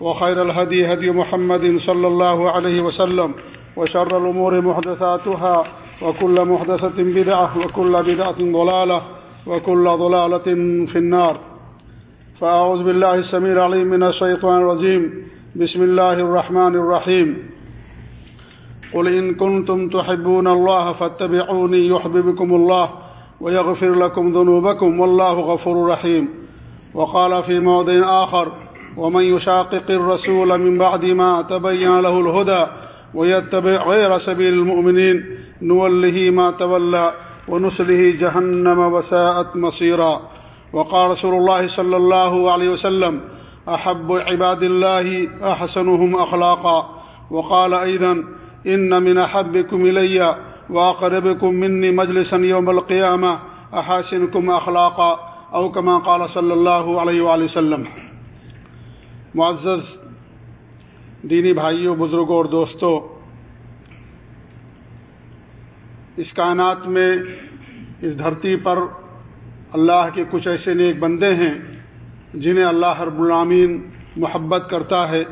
وخير الهدي هدي محمد صلى الله عليه وسلم وشر الأمور محدثاتها وكل محدثة بدعة وكل بدعة ضلالة وكل ضلالة في النار فأعوذ بالله السميع العليم من الشيطان الرجيم بسم الله الرحمن الرحيم قل إن كنتم تحبون الله فاتبعوني يحببكم الله ويغفر لكم ذنوبكم والله غفور رحيم وقال في موضع آخر ومن يشاقق الرسول من بعد ما تبين له الهدى ويتبع غير سبيل المؤمنين، نوله ما تولى ونسله جهنم وساءت مصيرا. وقال رسول الله صلى الله عليه وسلم أحب عباد الله أحسنهم أخلاقا. وقال أيضا إن من أحبكم إلي وأقربكم مني مجلسا يوم القيامة، أحاسنكم أخلاقا. أو كما قال صلى الله عليه وآله وسلم. معزز، دینی بھائیوں، بزرگوں اور دوستوں، اس کائنات میں، اس دھرتی پر اللہ کے کچھ ایسے نیک بندے ہیں جنہیں اللہ رب العامین محبت کرتا ہے،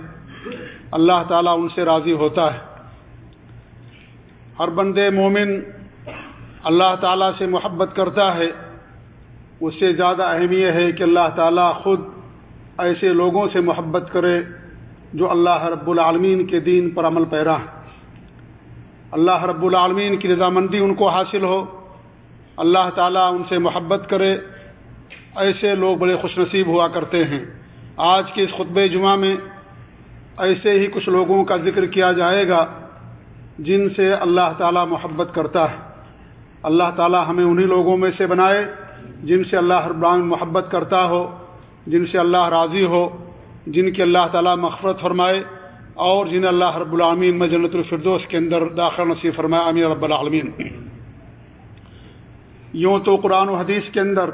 اللہ تعالیٰ ان سے راضی ہوتا ہے۔ ہر بندے مومن اللہ تعالیٰ سے محبت کرتا ہے، اس سے زیادہ اہمیت ہے کہ اللہ تعالیٰ خود ایسے لوگوں سے محبت کرے جو اللہ رب العالمین کے دین پر عمل پیرا ہے اللہ رب العالمین کی رضامندی ان کو حاصل ہو۔ اللہ تعالیٰ ان سے محبت کرے۔ ایسے لوگ بڑے خوش نصیب ہوا کرتے ہیں۔ آج کے اس خطب جمعہ میں ایسے ہی کچھ لوگوں کا ذکر کیا جائے گا جن سے اللہ تعالیٰ محبت کرتا ہے۔ اللہ تعالیٰ ہمیں انہی لوگوں میں سے بنائے جن سے اللہ رب العالمین محبت کرتا ہو۔ جن سے اللہ راضی ہو، جن کی اللہ تعالیٰ مغفرت فرمائے اور جنہیں اللہ رب العالمین میں جنت الفردوس کے اندر داخل نصیب فرمائے۔ امیر رب العالمین۔ یوں تو قرآن و حدیث کے اندر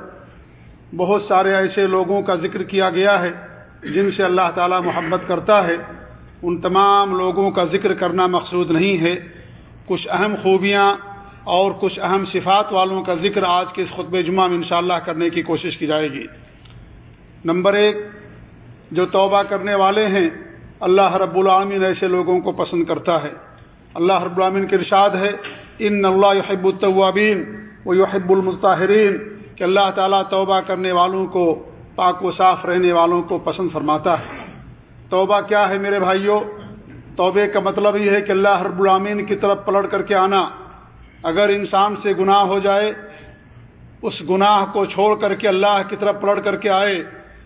بہت سارے ایسے لوگوں کا ذکر کیا گیا ہے جن سے اللہ تعالیٰ محبت کرتا ہے۔ ان تمام لوگوں کا ذکر کرنا مقصود نہیں ہے۔ کچھ اہم خوبیاں اور کچھ اہم صفات والوں کا ذکر آج کے اس خطب جمعہ میں انشاءاللہ کرنے کی کوشش کی جائے گی۔ نمبر ایک، جو توبہ کرنے والے ہیں، اللہ رب العامین ایسے لوگوں کو پسند کرتا ہے۔ اللہ رب العامین کے ارشاد ہے، ان اللہ یحب الطوابین و یحب المطاہرین کہ اللہ تعالیٰ توبہ کرنے والوں کو، پاک و صاف رہنے والوں کو پسند فرماتا ہے۔ توبہ کیا ہے میرے بھائیوں؟ توبے کا مطلب یہ ہے کہ اللہ رب العامین کی طرف پلٹ کر کے آنا۔ اگر انسان سے گناہ ہو جائے، اس گناہ کو چھوڑ کر کے اللہ کی طرف پلٹ کر کے آئے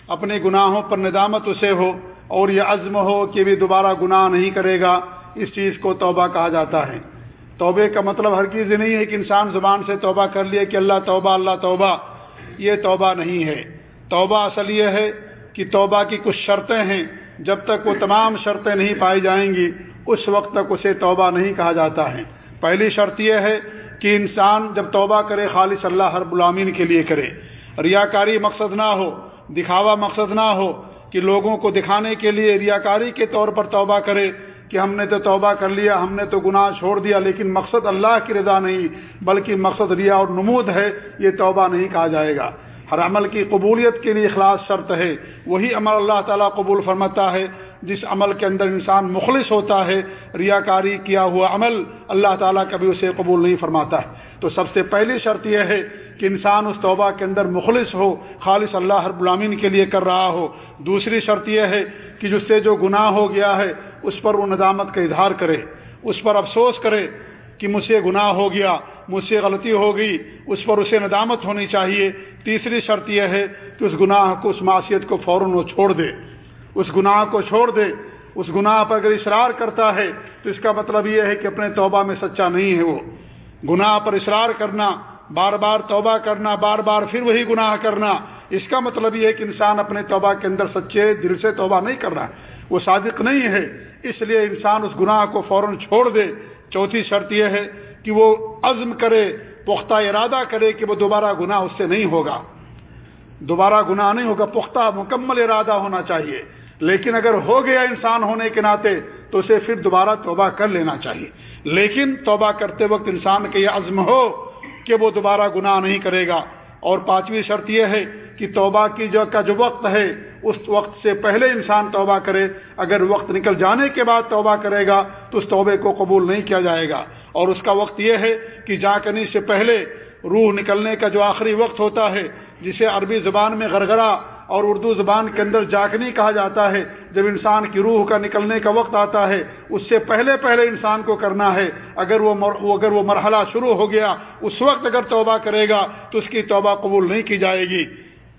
اپنے گناہوں پر ندامت اسے ہو اور یہ عزم ہو کہ بھی دوبارہ گناہ نہیں کرے گا، اس چیز کو توبہ کہا جاتا ہے۔ توبے کا مطلب ہر چیز نہیں ہے کہ انسان زبان سے توبہ کر لیے کہ اللہ توبہ اللہ توبہ، یہ توبہ نہیں ہے۔ توبہ اصل یہ ہے کہ توبہ کی کچھ شرطیں ہیں۔ جب تک وہ تمام شرطیں نہیں پائی جائیں گی، اس وقت تک اسے توبہ نہیں کہا جاتا ہے۔ پہلی شرط یہ ہے کہ انسان جب توبہ کرے، خالص اللہ ہر غلامین کے لیے کرے۔ ریاکاری مقصد نہ ہو دکھاوا مقصد نہ ہو کہ لوگوں کو دکھانے کے لیے ریاکاری کے طور پر توبہ کرے کہ ہم نے تو توبہ کر لیا، ہم نے تو گناہ چھوڑ دیا، لیکن مقصد اللہ کی رضا نہیں، بلکہ مقصد ریا اور نمود ہے، یہ توبہ نہیں کہا جائے گا۔ ہر عمل کی قبولیت کے لیے اخلاص شرط ہے، وہی عمل اللہ تعالیٰ قبول فرماتا ہے، جس عمل کے اندر انسان مخلص ہوتا ہے، ریاکاری کیا ہوا عمل اللہ تعالیٰ کبھی اسے قبول نہیں فرماتا۔ ہے تو سب سے پہلی شرط یہ ہے کہ انسان اس توبہ کے اندر مخلص ہو، خالص اللہ ہر غلامین کے لیے کر رہا ہو۔ دوسری شرط یہ ہے کہ جس سے جو گناہ ہو گیا ہے، اس پر وہ ندامت کا اظہار کرے۔ اس پر افسوس کرے کہ مجھ سے گناہ ہو گیا، مجھ سے غلطی ہو گئی، اس پر اسے ندامت ہونی چاہیے۔ تیسری شرط یہ ہے کہ اس گناہ کو، اس معاشیت کو فوراً وہ چھوڑ دے۔ اس گناہ کو چھوڑ دے۔ اس گناہ پر اگر اصرار کرتا ہے، تو اس کا مطلب یہ ہے کہ اپنے توبہ میں سچا نہیں ہے وہ۔ گناہ پر اصرار کرنا، بار بار توبہ کرنا، بار بار پھر وہی گناہ کرنا، اس کا مطلب یہ ہے کہ انسان اپنے توبہ کے اندر سچے دل سے توبہ نہیں کر رہا، وہ صادق نہیں ہے، اس لیے انسان اس گناہ کو فوراً چھوڑ دے۔ چوتھی شرط یہ ہے کہ وہ عزم کرے، پختہ ارادہ کرے کہ وہ دوبارہ گناہ اس سے نہیں ہوگا۔ دوبارہ گناہ نہیں ہوگا، پختہ مکمل ارادہ ہونا چاہیے۔ لیکن اگر ہو گیا انسان ہونے کے ناطے تو اسے پھر دوبارہ توبہ کر لینا چاہیے۔ لیکن توبہ کرتے وقت انسان کا یہ عزم ہو کہ وہ دوبارہ گناہ نہیں کرے گا۔ اور پانچویں شرط یہ ہے کہ توبہ کی جو کا جو وقت ہے، اس وقت سے پہلے انسان توبہ کرے۔ اگر وقت نکل جانے کے بعد توبہ کرے گا، تو اس توبے کو قبول نہیں کیا جائے گا۔ اور اس کا وقت یہ ہے کہ جا کرنے سے پہلے روح نکلنے کا جو آخری وقت ہوتا ہے، جسے عربی زبان میں غرغرہ اور اردو زبان کے اندر جاکنی کہا جاتا ہے۔ جب انسان کی روح کا نکلنے کا وقت آتا ہے، اس سے پہلے پہلے انسان کو کرنا ہے۔ اگر وہ اگر وہ مرحلہ شروع ہو گیا، اس وقت اگر توبہ کرے گا، تو اس کی توبہ قبول نہیں کی جائے گی۔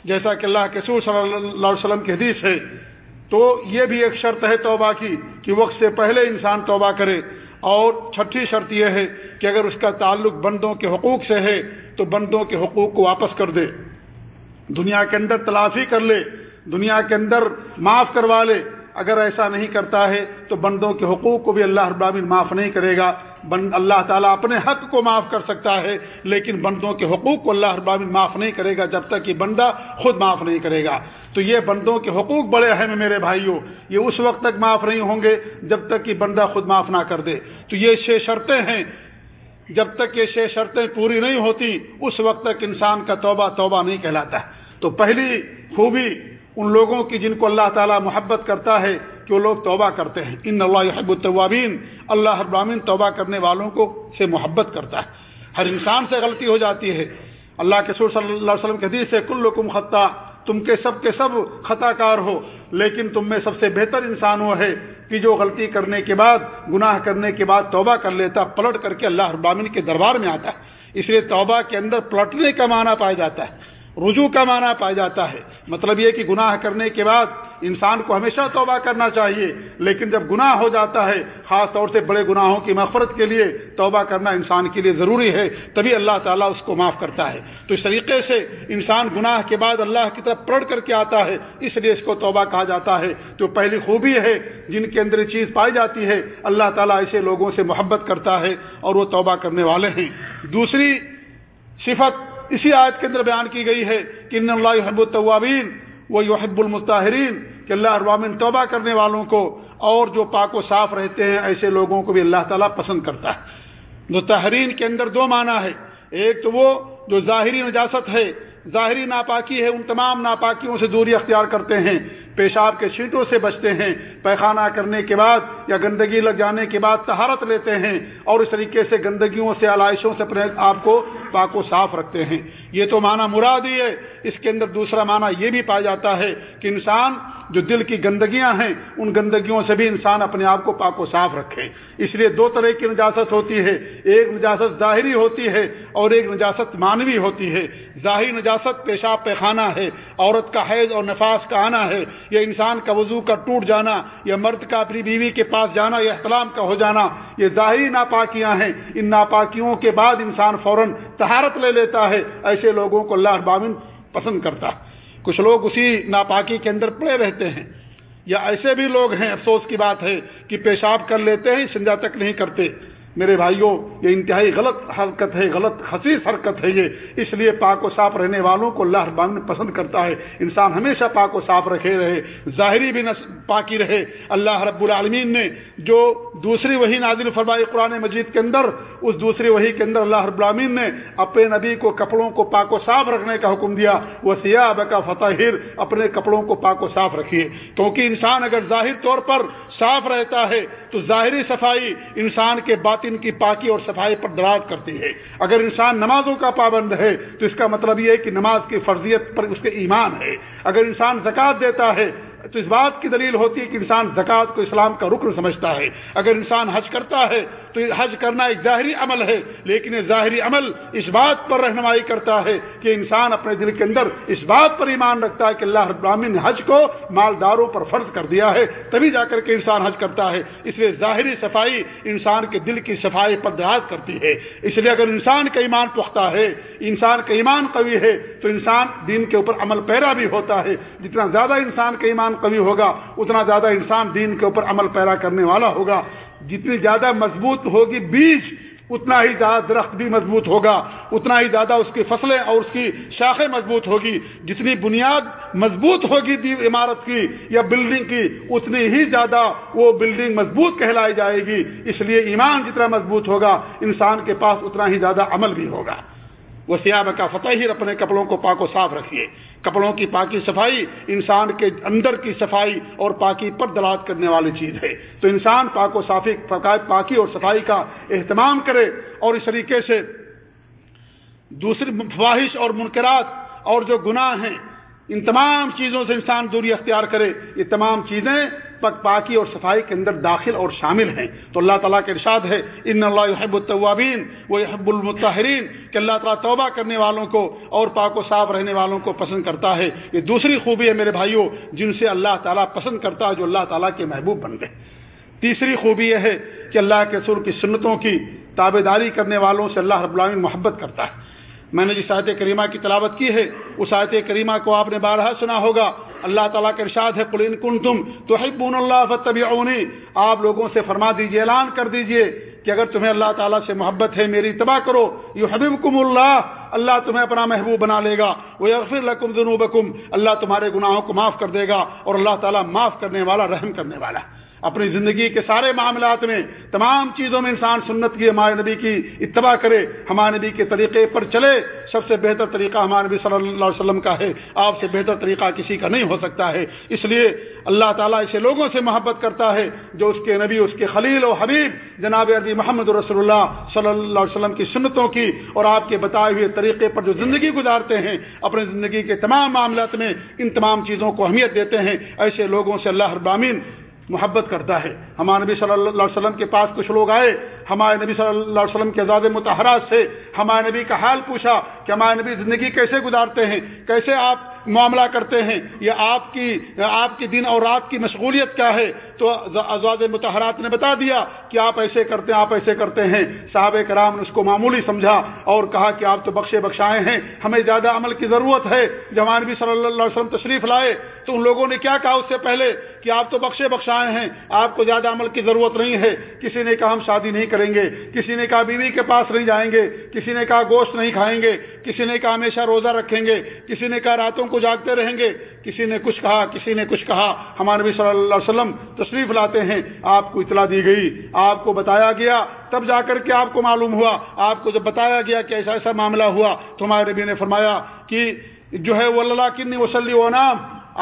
جیسا کہ اللہ کے سور صلی اللہ علیہ وسلم کی حدیث ہے۔ تو یہ بھی ایک شرط ہے توبہ کی، کہ وقت سے پہلے انسان توبہ کرے۔ اور چھٹی شرط یہ ہے کہ اگر اس کا تعلق بندوں کے حقوق سے ہے، تو بندوں کے حقوق کو واپس کر دے۔ دنیا کے اندر تلافی کر لے، دنیا کے اندر معاف کروا لے۔ اگر ایسا نہیں کرتا ہے تو بندوں کے حقوق کو بھی اللہ ابراہین معاف نہیں کرے گا۔ بند اللہ تعالیٰ اپنے حق کو معاف کر سکتا ہے، لیکن بندوں کے حقوق کو اللہ ابراہین معاف نہیں کرے گا جب تک کہ بندہ خود معاف نہیں کرے گا۔ تو یہ بندوں کے حقوق بڑے اہم ہیں میرے بھائیوں۔ یہ اس وقت تک معاف نہیں ہوں گے جب تک کہ بندہ خود معاف نہ کر دے۔ تو یہ چھ شرطیں ہیں۔ جب تک یہ چھ شرطیں پوری نہیں ہوتی، اس وقت تک انسان کا توبہ توبہ نہیں کہلاتا تو پہلی خوبی ان لوگوں کی جن کو اللہ تعالیٰ محبت کرتا ہے کہ وہ لوگ توبہ کرتے ہیں۔ ان اللہ حب الطوابین اللہ ابرامین توبہ کرنے والوں کو سے محبت کرتا ہے۔ ہر انسان سے غلطی ہو جاتی ہے۔ اللہ کے سور صلی اللہ علیہ وسلم کے حدیث سے کل خطہ تم کے سب کے سب خطا کار ہو، لیکن تم میں سب سے بہتر انسان وہ ہے کہ جو غلطی کرنے کے بعد، گناہ کرنے کے بعد توبہ کر لیتا، پلٹ کر کے اللہ ابامن کے دربار میں آتا ہے۔ اس لیے توبہ کے اندر پلٹنے کا معنی پایا جاتا ہے۔ رجوع کا معنی پایا جاتا ہے۔ مطلب یہ کہ گناہ کرنے کے بعد انسان کو ہمیشہ توبہ کرنا چاہیے، لیکن جب گناہ ہو جاتا ہے، خاص طور سے بڑے گناہوں کی مغفرت کے لیے توبہ کرنا انسان کے لیے ضروری ہے، تبھی اللہ تعالیٰ اس کو معاف کرتا ہے۔ تو اس طریقے سے انسان گناہ کے بعد اللہ کی طرف پڑھ کر کے آتا ہے، اس لیے اس کو توبہ کہا جاتا ہے۔ جو پہلی خوبی ہے، جن کے اندر چیز پائی جاتی ہے، اللہ تعالیٰ ایسے لوگوں سے محبت کرتا ہے اور وہ توبہ کرنے والے ہیں۔ دوسری صفت اسی آیت کے اندر بیان کی گئی ہے کہ ان اللہ حب الطوابین وہ یحب المطاہرین، کہ اللہ اربامن توبہ کرنے والوں کو اور جو پاک و صاف رہتے ہیں، ایسے لوگوں کو بھی اللہ تعالیٰ پسند کرتا ہے۔ متحرین کے اندر دو معنی ہے ایک تو وہ جو ظاہری نجاست ہے، ظاہری ناپاکی ہے، ان تمام ناپاکیوں سے دوری اختیار کرتے ہیں۔ پیشاب کے چھینٹوں سے بچتے ہیں، پیخانہ کرنے کے بعد یا گندگی لگ جانے کے بعد تہارت لیتے ہیں اور اس طریقے سے گندگیوں سے، علائشوں سے اپنے آپ کو پاک و صاف رکھتے ہیں۔ یہ تو معنی مراد ہی ہے۔ اس کے اندر دوسرا معنی یہ بھی پایا جاتا ہے کہ انسان جو دل کی گندگیاں ہیں، ان گندگیوں سے بھی انسان اپنے آپ کو پاک و صاف رکھے۔ اس لیے دو طرح کی نجاست ہوتی ہے۔ ایک نجاست ظاہری ہوتی ہے اور ایک نجاست مانوی ہوتی ہے۔ ظاہری نجاست پیشاب پیخانہ ہے۔ عورت کا حیض اور نفاس کا آنا ہے۔ یا انسان کا وضو کا ٹوٹ جانا، یا مرد کا اپنی بیوی کے پاس جانا، یا احتلام کا ہو جانا۔ یہ ظاہری ناپاکیاں ہیں۔ ان ناپاکیوں کے بعد انسان فوراً تہارت لے لیتا ہے۔ ایسے لوگوں کو اللہ ابامن پسند کرتا۔ ہے کچھ لوگ اسی ناپاکی کے اندر پڑے رہتے ہیں۔ یا ایسے بھی لوگ ہیں، افسوس کی بات ہے کہ پیشاب کر لیتے ہیں سنجا تک نہیں کرتے۔ میرے بھائیوں، یہ انتہائی غلط حرکت ہے، غلط حسیس حرکت ہے یہ۔ اس لیے پاک و صاف رہنے والوں کو اللہ ابامن پسند کرتا ہے۔ انسان ہمیشہ پاک و صاف رکھے رہے، ظاہری بھی پاکی رہے۔ اللہ رب العالمین نے جو دوسری وہی نازل فرمائی قرآن مجید کے اندر، اس دوسری وہی کے اندر اللہ رب العالمین نے اپنے نبی کو کپڑوں کو پاک و صاف رکھنے کا حکم دیا۔ وہ سیاہ بکا فتح اپنے کپڑوں کو پاک و صاف رکھیے۔ کیونکہ انسان اگر ظاہر طور پر صاف رہتا ہے تو ظاہری صفائی انسان کے باطن کی پاکی اور صفائی پر دراز کرتی ہے۔ اگر انسان نمازوں کا پابند ہے، تو اس کا مطلب یہ ہے کہ نماز کی فرضیت پر اس کے ایمان ہے۔ اگر انسان زکوٰۃ دیتا ہے تو اس بات کی دلیل ہوتی ہے کہ انسان زکوٰۃ کو اسلام کا رکن سمجھتا ہے۔ اگر انسان حج کرتا ہے تو حج کرنا ایک ظاہری عمل ہے، لیکن یہ ظاہری عمل اس بات پر رہنمائی کرتا ہے کہ انسان اپنے دل کے اندر اس بات پر ایمان رکھتا ہے کہ اللہ ابراہین نے حج کو مالداروں پر فرض کر دیا ہے، تبھی جا کر کے انسان حج کرتا ہے۔ اس لیے ظاہری صفائی انسان کے دل کی صفائی پر دیہات کرتی ہے۔ اس لیے اگر انسان کا ایمان پختہ ہے، انسان کا ایمان قوی ہے، تو انسان دین کے اوپر عمل پیرا بھی ہوتا ہے۔ جتنا زیادہ انسان کا ایمان قوی ہوگا، اتنا زیادہ انسان دین کے اوپر عمل پیرا کرنے والا ہوگا۔ جتنی زیادہ مضبوط ہوگی بیج، اتنا ہی زیادہ درخت بھی مضبوط ہوگا۔ اتنا ہی زیادہ اس کی فصلیں اور اس کی شاخیں مضبوط ہوگی۔ جتنی بنیاد مضبوط ہوگی عمارت کی یا بلڈنگ کی، اتنی ہی زیادہ وہ بلڈنگ مضبوط کہلائی جائے گی۔ اس لیے ایمان جتنا مضبوط ہوگا، انسان کے پاس اتنا ہی زیادہ عمل بھی ہوگا۔ وہ سیاب کا فتح ہی اپنے کپڑوں کو پاک و صاف رکھیے۔ کپڑوں کی پاکی صفائی انسان کے اندر کی صفائی اور پاکی پر دلات کرنے والی چیز ہے۔ تو انسان پاک و صافی پاکی اور صفائی کا اہتمام کرے اور اس طریقے سے دوسری فواہش اور منکرات اور جو گناہ ہیں، ان تمام چیزوں سے انسان دوری اختیار کرے۔ یہ تمام چیزیں پک پاکی اور صفائی کے اندر داخل اور شامل ہیں۔ تو اللہ تعالیٰ کے ارشاد ہے، ان اللہ حب الطوابین وہ حب المطاہرین کہ اللہ تعالیٰ توبہ کرنے والوں کو اور پاک و صاف رہنے والوں کو پسند کرتا ہے۔ یہ دوسری خوبی ہے میرے بھائیوں جن سے اللہ تعالیٰ پسند کرتا ہے، جو اللہ تعالیٰ کے محبوب بن گئے تیسری خوبی یہ ہے کہ اللہ کے سر کی سنتوں کی تابے داری کرنے والوں سے اللہ رب العالمین محبت کرتا ہے۔ میں نے جس آیت کریمہ کی تلاوت کی ہے، اس آیت کریمہ کو آپ نے بارہ سنا ہوگا۔ اللہ تعالیٰ کے ارشاد ہے قلین کن تم تو حبون اللہ فتبی آپ لوگوں سے فرما دیجیے، اعلان کر دیجیے کہ اگر تمہیں اللہ تعالیٰ سے محبت ہے، میری اتباع کرو۔ یو حبیب اللہ اللہ تمہیں اپنا محبوب بنا لے گا۔ وہ یغفر لکم ذنوبکم اللہ تمہارے گناہوں کو معاف کر دے گا اور اللہ تعالیٰ معاف کرنے والا، رحم کرنے والا۔ ہے اپنی زندگی کے سارے معاملات میں تمام چیزوں میں انسان سنت کی، ہمارے نبی کی اتباع کرے، ہمارے نبی کے طریقے پر چلے، سب سے بہتر طریقہ ہمارے نبی صلی اللہ علیہ وسلم کا ہے۔ آپ سے بہتر طریقہ کسی کا نہیں ہو سکتا ہے۔ اس لیے اللہ تعالیٰ اسے لوگوں سے محبت کرتا ہے، جو اس کے نبی، اس کے خلیل و حبیب جناب عربی محمد رسول اللہ صلی اللہ علیہ وسلم کی سنتوں کی اور آپ کے بتائے ہوئے طریقے پر جو زندگی گزارتے ہیں، اپنی زندگی کے تمام معاملات میں ان تمام چیزوں کو اہمیت دیتے ہیں۔ ایسے لوگوں سے اللہ ابامین محبت کرتا ہے۔ ہمارے نبی صلی اللہ علیہ وسلم کے پاس کچھ لوگ آئے۔ ہمارے نبی صلی اللہ علیہ وسلم کے آزاد متحرات سے ہمارے نبی کا حال پوچھا کہ ہمارے نبی زندگی کیسے گزارتے ہیں؟ کیسے آپ معاملہ کرتے ہیں، یا آپ کی آپ کی دن اور رات کی مشغولیت کیا ہے؟ تو آزاد متحرات نے بتا دیا کہ آپ ایسے کرتے ہیں، آپ ایسے کرتے ہیں۔ صاحب کرام نے اس کو معمولی سمجھا اور کہا کہ آپ تو بخشے بخشائے ہیں، ہمیں زیادہ عمل کی ضرورت ہے۔ جب نبی صلی اللہ علیہ وسلم تشریف لائے۔ تو ان لوگوں نے کیا کہا اس سے پہلے؟ کہ آپ تو بخشے بخشائے ہیں، آپ کو زیادہ عمل کی ضرورت نہیں ہے۔ کسی نے کہا ہم شادی نہیں کریں گے، کسی نے کہا بیوی کے پاس نہیں جائیں گے، کسی نے کہا گوشت نہیں کھائیں گے، کسی نے کہا ہمیشہ روزہ رکھیں گے، کسی نے کہا راتوں کو کو جاگتے رہیں گے کسی نے کچھ کہا، کسی نے کچھ کہا، ہمارے نبی صلی اللہ علیہ وسلم تشریف لاتے ہیں، آپ کو اطلاع دی گئی، آپ کو بتایا گیا، تب جا کر کے آپ کو معلوم ہوا، آپ کو جب بتایا گیا کہ ایسا ایسا معاملہ ہوا، تو ہمارے نبی نے فرمایا کہ جو ہے وہ اللہ کن وسلی و نام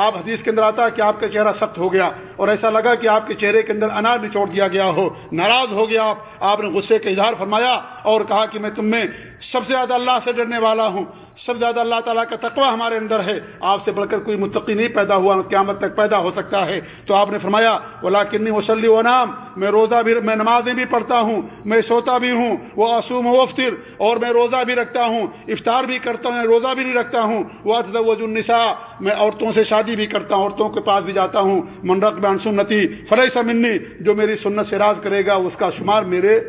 آپ حدیث کے اندر آتا کہ آپ کا چہرہ سخت ہو گیا، اور ایسا لگا کہ آپ کے چہرے کے اندر انار نچوڑ دیا گیا ہو، ناراض ہو گیا آپ آپ نے غصے کا اظہار فرمایا اور کہا کہ میں تم میں سب سے زیادہ اللہ سے ڈرنے والا ہوں۔ سب زیادہ اللہ تعالیٰ کا تقوی ہمارے اندر ہے۔ آپ سے بڑھ کر کوئی متقی نہیں پیدا ہوا، قیامت تک پیدا ہو سکتا ہے۔ تو آپ نے فرمایا بولا کنی وسلی و نام میں روزہ بھی، میں نمازیں بھی پڑھتا ہوں، میں سوتا بھی ہوں وہ آسوم و افطر اور میں روزہ بھی رکھتا ہوں، افطار بھی کرتا ہوں، روزہ بھی نہیں رکھتا ہوں۔ وہ اتوج النساء، میں عورتوں سے شادی بھی کرتا ہوں، عورتوں کے پاس بھی جاتا ہوں۔ منرق بان سنتی فرح سمنی جو میری سنت سے راز کرے گا، اس کا شمار میرے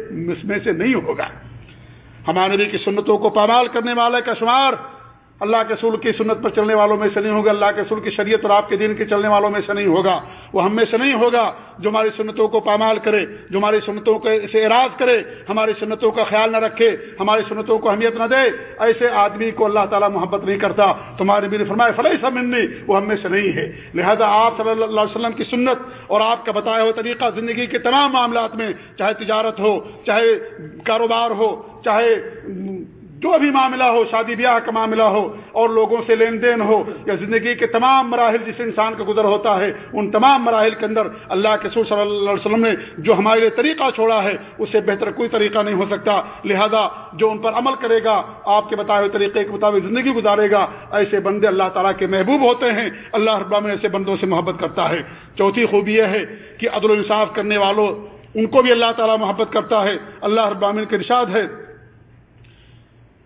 میں سے نہیں ہوگا۔ ہمارے نبی کی سنتوں کو پامال کرنے والے کا شمار اللہ کے سل کی سنت پر چلنے والوں میں سے نہیں ہوگا، اللہ کے سل کی شریعت اور آپ کے دین کے چلنے والوں میں سے نہیں ہوگا۔ وہ ہم میں سے نہیں ہوگا جو ہماری سنتوں کو پامال کرے، جو ہماری سنتوں کے سے اراض کرے، ہماری سنتوں کا خیال نہ رکھے، ہماری سنتوں کو اہمیت نہ دے۔ ایسے آدمی کو اللہ تعالیٰ محبت نہیں کرتا۔ تمہارے بھی فرمائے فلحی سا منی، وہ ہم میں سے نہیں ہے۔ لہذا آپ صلی اللہ علیہ وسلم کی سنت اور آپ کا بتایا ہوا طریقہ زندگی کے تمام معاملات میں، چاہے تجارت ہو، چاہے کاروبار ہو، چاہے جو بھی معاملہ ہو، شادی بیاہ کا معاملہ ہو، اور لوگوں سے لین دین ہو، یا زندگی کے تمام مراحل جس انسان کا گزر ہوتا ہے، ان تمام مراحل کے اندر اللہ کے سور صلی اللہ علیہ وسلم نے جو ہمارے لیے طریقہ چھوڑا ہے اس سے بہتر کوئی طریقہ نہیں ہو سکتا۔ لہذا جو ان پر عمل کرے گا، آپ کے بتائے ہوئے طریقے کے مطابق زندگی گزارے گا، ایسے بندے اللہ تعالیٰ کے محبوب ہوتے ہیں۔ اللہ رب ایسے بندوں سے محبت کرتا ہے۔ چوتھی خوبی یہ ہے کہ عدل و انصاف کرنے والوں، ان کو بھی اللہ تعالیٰ محبت کرتا ہے۔ اللہ ربامن کے ارشاد ہے رب العالمین کے اور تم کو تمہارے گھروں سے نہیں نکالا ہے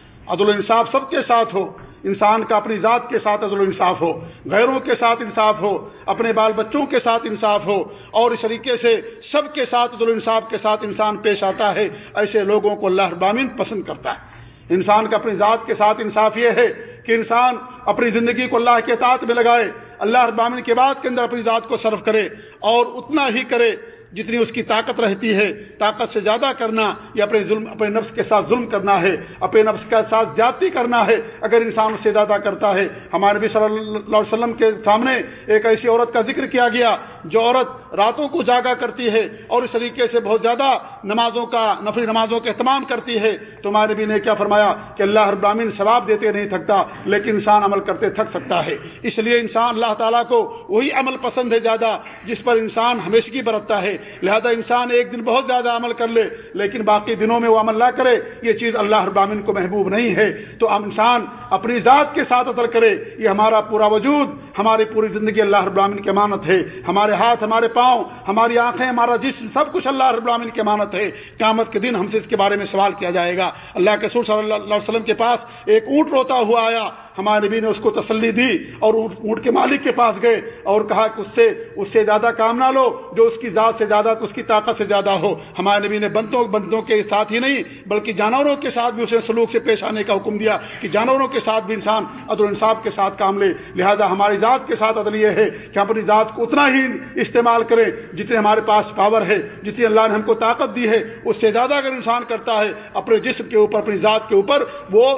عدل و انصاف سب کے ساتھ ہو، انسان کا اپنی ذات کے ساتھ عدل و انصاف ہو، غیروں کے ساتھ انصاف ہو، اپنے بال بچوں کے ساتھ انصاف ہو، اور اس طریقے سے سب کے ساتھ عدل و انصاف کے ساتھ انسان پیش آتا ہے، ایسے لوگوں کو اللہ ابامین پسند کرتا ہے۔ انسان کا اپنی ذات کے ساتھ انصاف یہ ہے کہ انسان اپنی زندگی کو اللہ کے ساتھ میں لگائے، اللہ ابامین کے بعد کے اندر اپنی ذات کو صرف کرے اور اتنا ہی کرے۔ جتنی اس کی طاقت رہتی ہے، طاقت سے زیادہ کرنا یا اپنے ظلم، اپنے نفس کے ساتھ ظلم کرنا ہے، اپنے نفس کے ساتھ زیادتی کرنا ہے، اگر انسان اس سے زیادہ کرتا ہے۔ ہمارے نبی صلی اللہ علیہ وسلم کے سامنے ایک ایسی عورت کا ذکر کیا گیا، جو عورت راتوں کو جاگا کرتی ہے اور اس طریقے سے بہت زیادہ نمازوں کا نفری نمازوں کا اہتمام کرتی ہے۔ تو ہمارے نبی نے کیا فرمایا کہ اللہ ابراہین ثواب دیتے نہیں تھکتا، لیکن انسان عمل کرتے تھک سکتا ہے۔ اس لیے انسان اللہ تعالیٰ کو وہی عمل پسند ہے زیادہ، جس پر انسان ہمیشگی برتتا ہے۔ لہذا انسان ایک دن بہت زیادہ عمل کر لے، لیکن باقی دنوں میں وہ عمل نہ کرے، یہ چیز اللہ ابامن کو محبوب نہیں ہے۔ تو انسان اپنی ذات کے ساتھ اثر کرے، یہ ہمارا پورا وجود، ہماری پوری زندگی اللہ ابراہین کی امانت ہے۔ ہمارے ہاتھ، ہمارے پاؤں، ہماری آنکھیں، ہمارا جسم، سب کچھ اللہ رب العالمین کی امانت ہے۔ قیامت کے دن ہم سے اس کے بارے میں سوال کیا جائے گا۔ اللہ کے سور صلی اللہ علیہ وسلم کے پاس ایک اونٹ روتا ہوا آیا۔ ہمارے نبی نے اس کو تسلی دی اور اونٹ کے مالک کے پاس گئے اور کہا کہ اس سے اس سے زیادہ کام نہ لو، جو اس کی ذات سے زیادہ اس کی طاقت سے زیادہ ہو۔ ہمارے نبی نے بندوں بندوں کے ساتھ ہی نہیں، بلکہ جانوروں کے ساتھ بھی اسے سلوک سے پیش آنے کا حکم دیا کہ جانوروں کے ساتھ بھی انسان عدل انصاف کے ساتھ کام لے۔ لہذا ہماری ذات کے ساتھ عدل یہ ہے کہ اپنی ذات کو اتنا ہی استعمال کریں جتنے ہمارے پاس پاور ہے، جتنی اللہ نے ہم کو طاقت دی ہے۔ اس سے زیادہ اگر انسان کرتا ہے، اپنے جسم کے اوپر، اپنی ذات کے اوپر، وہ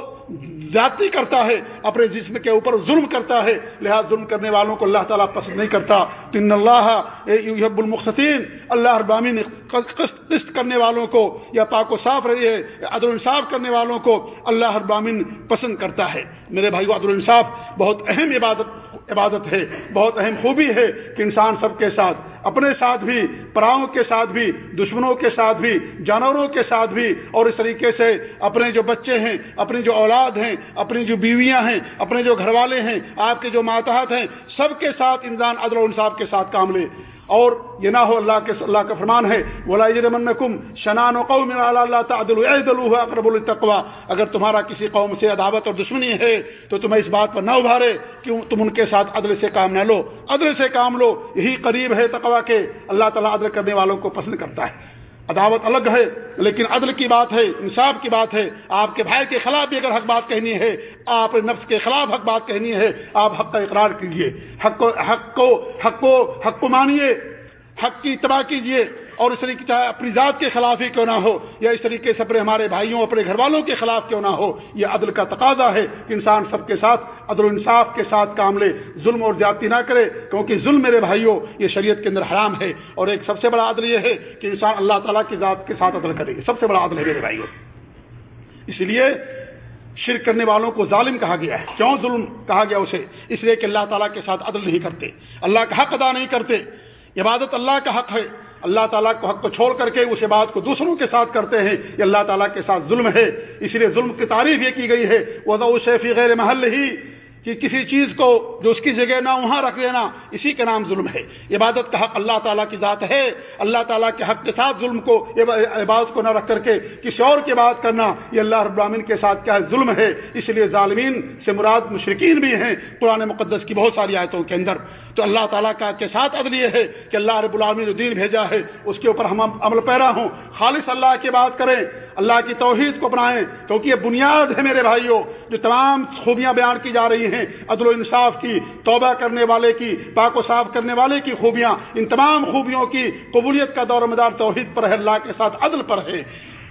زیادتی کرتا ہے، اپنے جسم کے اوپر ظلم کرتا ہے۔ لہذا ظلم کرنے والوں کو اللہ تعالیٰ پسند نہیں کرتا۔ تن اللہ یب المخصین اللہ ابامی نے قسط کرنے والوں کو یا پاک و صاف رہی ہے، عدل انصاف کرنے والوں کو اللہ ابامین پسند کرتا ہے۔ میرے بھائی عدل انصاف بہت اہم عبادت عبادت ہے، بہت اہم خوبی ہے کہ انسان سب کے ساتھ، اپنے ساتھ بھی، پراؤں کے ساتھ بھی، دشمنوں کے ساتھ بھی، جانوروں کے ساتھ بھی، اور اس طریقے سے اپنے جو بچے ہیں، اپنی جو اولاد ہیں، اپنی جو بیویاں ہیں، اپنے جو گھر والے ہیں، آپ کے جو ماتحت ہیں، سب کے ساتھ انسان عدل و انصاف کے ساتھ کام لے۔ اور یہ نہ ہو اللہ کے اللہ کا فرمان ہے ولاجرمنکم کم شنان و قوم اللہ تعدل اقرب التقوا اگر تمہارا کسی قوم سے عداوت اور دشمنی ہے، تو تمہیں اس بات پر نہ ابھارے کہ تم ان کے ساتھ عدل سے کام نہ لو۔ عدل سے کام لو، یہی قریب ہے تقوا کے۔ اللہ تعالیٰ عدل کرنے والوں کو پسند کرتا ہے۔ عداوت الگ ہے، لیکن عدل کی بات ہے، انصاف کی بات ہے۔ آپ کے بھائی کے خلاف بھی اگر حق بات کہنی ہے، آپ نفس کے خلاف حق بات کہنی ہے، آپ حق کا اقرار کیجیے حق کو حق کو حق کو حق کو مانیے۔ حق کی اتباع کیجیے اور اس طریقے چاہے اپنی ذات کے خلاف ہی کیوں نہ ہو، یا اس طریقے سے اپنے ہمارے بھائیوں، اپنے گھر والوں کے خلاف کیوں نہ ہو، یہ عدل کا تقاضا ہے کہ انسان سب کے ساتھ عدل و انصاف کے ساتھ کام لے، ظلم اور زیادتی نہ کرے، کیونکہ ظلم میرے بھائیوں، یہ شریعت کے اندر حرام ہے۔ اور ایک سب سے بڑا عدل یہ ہے کہ انسان اللہ تعالیٰ کی ذات کے ساتھ عدل کرے سب سے بڑا عدل ہے میرے بھائیوں۔ اس لیے شرک کرنے والوں کو ظالم کہا گیا ہے۔ کیوں ظلم کہا گیا اسے؟ اس لیے کہ اللہ تعالیٰ کے ساتھ عدل نہیں کرتے۔ اللہ کا حق ادا نہیں کرتے۔ عبادت اللہ کا حق ہے۔ اللہ تعالیٰ کو حق کو چھوڑ کر کے اس بات کو دوسروں کے ساتھ کرتے ہیں، یہ اللہ تعالیٰ کے ساتھ ظلم ہے۔ اس لیے ظلم کی تعریف یہ کی گئی ہے وہ شیفی غیر محل ہی کہ کسی چیز کو جو اس کی جگہ نہ وہاں رکھ لینا، اسی کا نام ظلم ہے۔ عبادت کا حق اللہ تعالیٰ کی ذات ہے۔ اللہ تعالیٰ کے حق کے ساتھ ظلم کو، عبادت کو نہ رکھ کر کے کسی اور کی بات کرنا، یہ اللہ رب العالمین کے ساتھ کیا ظلم ہے۔ اس لیے ظالمین سے مراد مشرقین بھی ہیں۔ قرآن مقدس کی بہت ساری آیتوں کے اندر۔ تو اللہ تعالیٰ کا کے ساتھ عدل یہ ہے کہ اللہ رب العالمین جو دین بھیجا ہے، اس کے اوپر ہم عمل پیرا ہوں۔ خالص اللہ کی بات کریں اللہ کی توحید کو اپنائیں، کیونکہ یہ بنیاد ہے میرے بھائیوں، جو تمام خوبیاں بیان کی جا رہی ہیں، عدل و انصاف کی، توبہ کرنے والے کی، پاک و صاف کرنے والے کی خوبیاں، ان تمام خوبیوں کی قبولیت کا دور مدار توحید پر ہے، اللہ کے ساتھ عدل پر ہے۔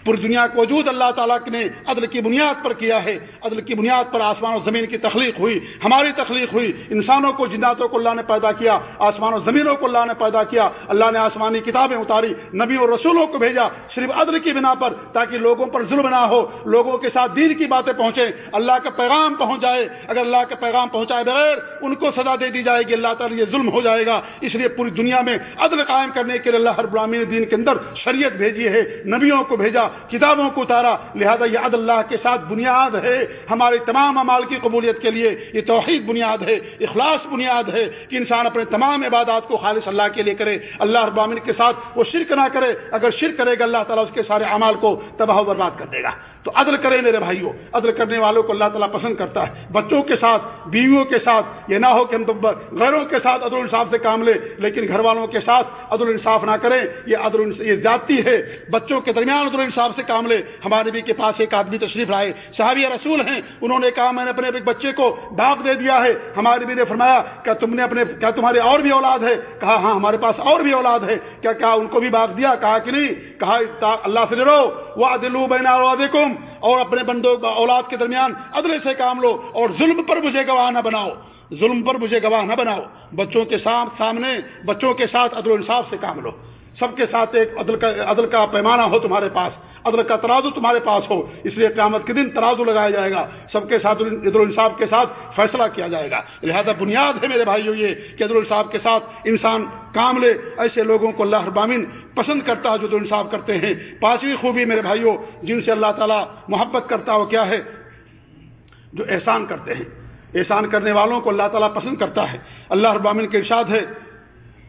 پوری دنیا کو وجود اللہ تعالیٰ نے عدل کی بنیاد پر کیا ہے، عدل کی بنیاد پر آسمان و زمین کی تخلیق ہوئی، ہماری تخلیق ہوئی، انسانوں کو، جناتوں کو اللہ نے پیدا کیا، آسمان و زمینوں کو اللہ نے پیدا کیا، اللہ نے آسمانی کتابیں اتاری، نبی اور رسولوں کو بھیجا، صرف عدل کی بنا پر، تاکہ لوگوں پر ظلم نہ ہو، لوگوں کے ساتھ دین کی باتیں پہنچے اللہ کا پیغام پہنچ جائے، اگر اللہ کا پیغام پہنچائے بغیر، ان کو سزا دے دی جائے گی، اللہ تعالیٰ یہ ظلم ہو جائے گا، اس لیے پوری دنیا میں عدل قائم کرنے کے لیے اللہ ہر براہین دین کے اندر شریعت بھیجی ہے، نبیوں کو بھیجا کتابوں کو اتارا۔ لہذا یہ عد اللہ کے ساتھ بنیاد ہے۔ ہمارے تمام امال کی قبولیت کے لیے یہ توحید بنیاد ہے، اخلاص بنیاد ہے کہ انسان اپنے تمام عبادات کو خالص اللہ کے لیے کرے، اللہ ابامن کے ساتھ وہ شرک نہ کرے۔ اگر شرک کرے گا، اللہ تعالیٰ اس کے سارے اعمال کو تباہ و برباد کر دے گا۔ تو عدل کرے میرے بھائیوں عدل کرنے والوں کو اللہ تعالیٰ پسند کرتا ہے۔ بچوں کے ساتھ، بیویوں کے ساتھ، یہ نہ ہو کہ ہم تو غیروں کے ساتھ عدل انصاف سے کام لے لیکن گھر والوں کے ساتھ عدل انصاف نہ کریں۔ یہ عدل یہ جاتی ہے۔ بچوں کے درمیان عدل انصاف سے کام لے ہمارے بھی کے پاس ایک آدمی تشریف لائے۔ صحابیہ رسول ہیں، انہوں نے کہا، میں نے اپنے ایک بچے کو ڈاک دے دیا ہے۔ ہمارے بھی نے فرمایا، کیا تم نے اپنے کیا تمہارے اور بھی اولاد ہے؟ کہا ہاں ہمارے پاس اور بھی اولاد ہے۔ کیا کیا ان کو بھی باغ دیا؟ کہا کہ نہیں۔ کہا اللہ سے ڈرو۔ وعدلو بین اولادکم اور اپنے بندوں اولاد کے درمیان عدل سے کام لو اور ظلم پر مجھے گواہ نہ بناؤ۔ ظلم پر مجھے گواہ نہ بناؤ۔ بچوں کے ساتھ سامنے، بچوں کے ساتھ عدل و انصاف سے کام لو۔ سب کے ساتھ ایک عدل کا عدل کا پیمانہ ہو تمہارے پاس۔ عدل کا ترازو تمہارے پاس ہو۔ اس لیے قیامت کے دن ترازو لگایا جائے گا۔ سب کے ساتھ عدل الصاف کے ساتھ فیصلہ کیا جائے گا۔ لہذا بنیاد ہے میرے بھائیوں یہ کہ عدل الصاف کے ساتھ انسان کام لے۔ ایسے لوگوں کو اللہ ابامن پسند کرتا ہے جو انصاف کرتے ہیں۔ پانچویں خوبی میرے بھائیوں جن سے اللہ تعالیٰ محبت کرتا ہو کیا ہے؟ جو احسان کرتے ہیں۔ احسان کرنے والوں کو اللہ تعالیٰ پسند کرتا ہے۔ اللہ ابامن کے ارشاد ہے۔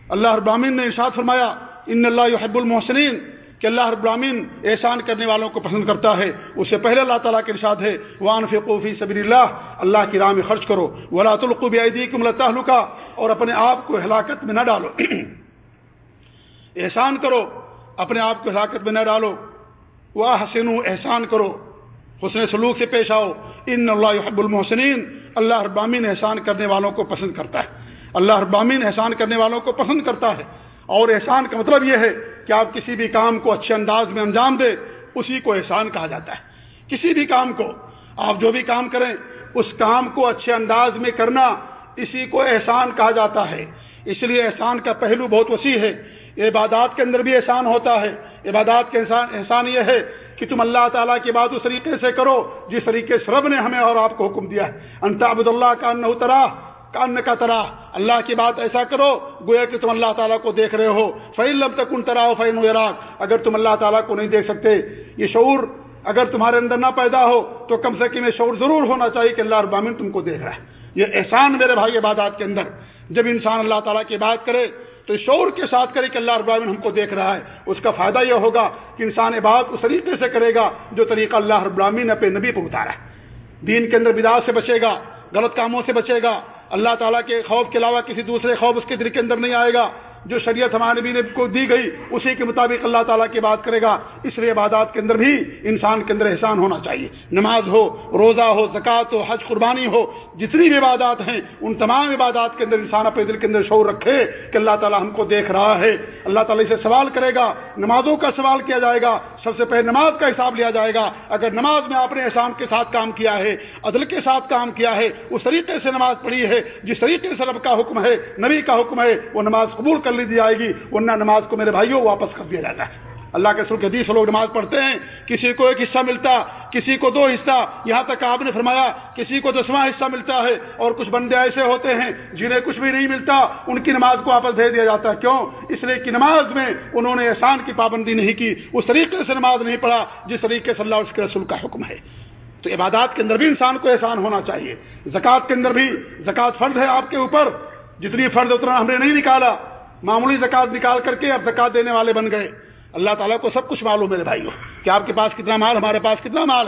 اللہ ابامن نے ارشاد فرمایا، ان اللہ یحب المحسنین کہ اللہ رب العالمین احسان کرنے والوں کو پسند کرتا ہے۔ اس سے پہلے اللہ تعالیٰ کے ارشاد ہے وان فقوفی صبر اللہ اللہ کی راہ میں خرچ کرو۔ ولاۃ القوب کم اللہ اور اپنے آپ کو ہلاکت میں نہ ڈالو۔ احسان کرو، اپنے آپ کو ہلاکت میں نہ ڈالو۔ وہ حسین احسان کرو۔ حسن سلوک سے پیش آؤ۔ ان اللہ حب المحسنین اللہ ابامین احسان کرنے والوں کو پسند کرتا ہے۔ اللہ ابامین احسان کرنے والوں کو پسند کرتا ہے۔ اور احسان کا مطلب یہ ہے کہ آپ کسی بھی کام کو اچھے انداز میں انجام دیں، اسی کو احسان کہا جاتا ہے۔ کسی بھی کام کو آپ جو بھی کام کریں، اس کام کو اچھے انداز میں کرنا اسی کو احسان کہا جاتا ہے۔ اس لیے احسان کا پہلو بہت وسیع ہے۔ عبادات کے اندر بھی احسان ہوتا ہے۔ عبادات کے احسان احسان یہ ہے کہ تم اللہ تعالیٰ کی بات اس طریقے سے کرو جس طریقے سے رب نے ہمیں اور آپ کو حکم دیا ہے۔ انتابد اللہ کا انترا کان کا طرح اللہ کی بات ایسا کرو، گویا کہ تم اللہ تعالیٰ کو دیکھ رہے ہو۔ فعل لب تک ان طرح فعین اگر تم اللہ تعالیٰ کو نہیں دیکھ سکتے، یہ شعور اگر تمہارے اندر نہ پیدا ہو، تو کم سے کم یہ شعور ضرور ہونا چاہیے کہ اللہ ابامن تم کو دیکھ رہا ہے۔ یہ احسان میرے بھائی عبادات کے اندر۔ جب انسان اللہ تعالیٰ کی بات کرے، تو شعور کے ساتھ کرے کہ اللہ ابامن ہم کو دیکھ رہا ہے۔ اس کا فائدہ یہ ہوگا کہ انسان عبادت اس طریقے سے کرے گا جو طریقہ اللہ ابراہین اپنے نبی کو اتارا ہے۔ دین کے اندر بداعت سے بچے گا، غلط کاموں سے بچے گا اللہ تعالیٰ کے خوف کے علاوہ کسی دوسرے خوف اس کے دل کے اندر نہیں آئے گا۔ جو شریعت ہمارے نبی نے کو دی گئی، اسی کے مطابق اللہ تعالیٰ کی بات کرے گا۔ اس لیے عبادات کے اندر بھی انسان کے اندر احسان ہونا چاہیے۔ نماز ہو، روزہ ہو، زکوٰۃ ہو، حج قربانی ہو، جتنی بھی عبادات ہیں، ان تمام عبادات کے اندر انسان اپنے دل کے اندر شعور رکھے کہ اللہ تعالیٰ ہم کو دیکھ رہا ہے۔ اللہ تعالیٰ سے سوال کرے گا، نمازوں کا سوال کیا جائے گا؟ سب سے پہلے نماز کا حساب لیا جائے گا۔ اگر نماز میں آپ نے احسان کے ساتھ کام کیا ہے، عدل کے ساتھ کام کیا ہے، اس طریقے سے نماز پڑھی ہے، جس طریقے سے رب کا حکم ہے، نبی کا حکم ہے، وہ نماز قبول کر لی دی جائے گی، ورنہ نماز کو میرے بھائیوں واپس کر دیا جاتا ہے۔ اللہ کے سر حدیث لوگ نماز پڑھتے ہیں، کسی کو ایک حصہ ملتا، کسی کو دو حصہ۔ یہاں تک آپ نے فرمایا، کسی کو دسواں حصہ ملتا ہے اور کچھ بندے ایسے ہوتے ہیں جنہیں کچھ بھی نہیں ملتا، ان کی نماز کو واپس بھیج دیا جاتا ہے۔ کیوں؟ اس لیے کہ نماز میں انہوں نے احسان کی پابندی نہیں کی، اس طریقے سے نماز نہیں پڑھا جس طریقے سے اللہ اس کے رسول کا حکم ہے۔ تو عبادات کے اندر بھی انسان کو احسان ہونا چاہیے۔ زکوٰۃ کے اندر بھی، زکوٰۃ فرض ہے آپ کے اوپر۔ جتنی فرض اتنا ہم نے نہیں نکالا۔ معمولی زکات نکال کر کے اب زکات دینے والے بن گئے۔ اللہ تعالیٰ کو سب کچھ معلوم میرے بھائیوں کہ آپ کے پاس کتنا مال، ہمارے پاس کتنا مال